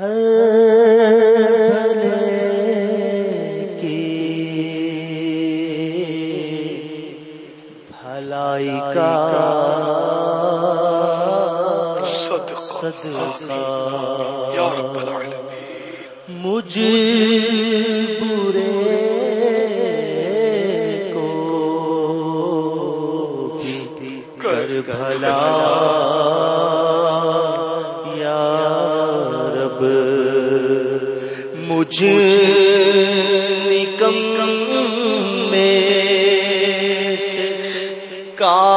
ہر کی بھلائی کا صدقہ یا مجھ برے کو بھی کر بھلا۔ یا اب مجھ نکم میں کا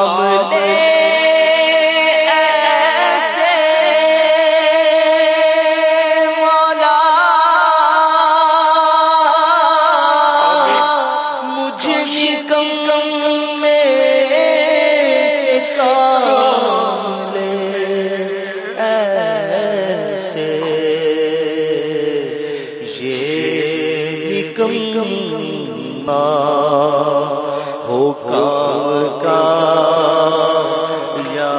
یہ ہو کام کا یا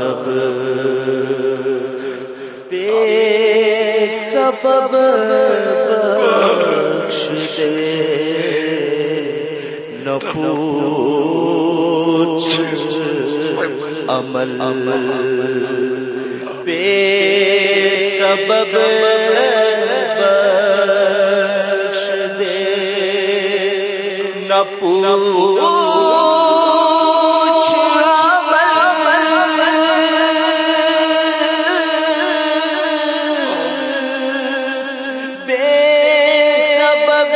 رب بے سبب بخش دے، نہ پوچھ عمل بے سبب بخش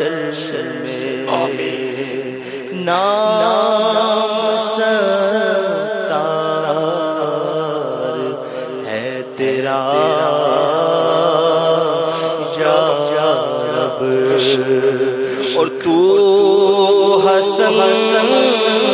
محشر میں نام ستار ہے تیرا یا رب اور تو حسن حسن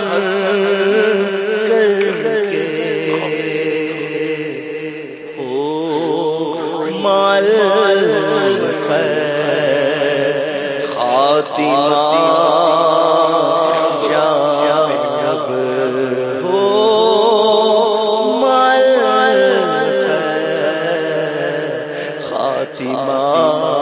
حسن کر کے۔ او مال خاتمہ جاب ہو۔ مال خاتمہ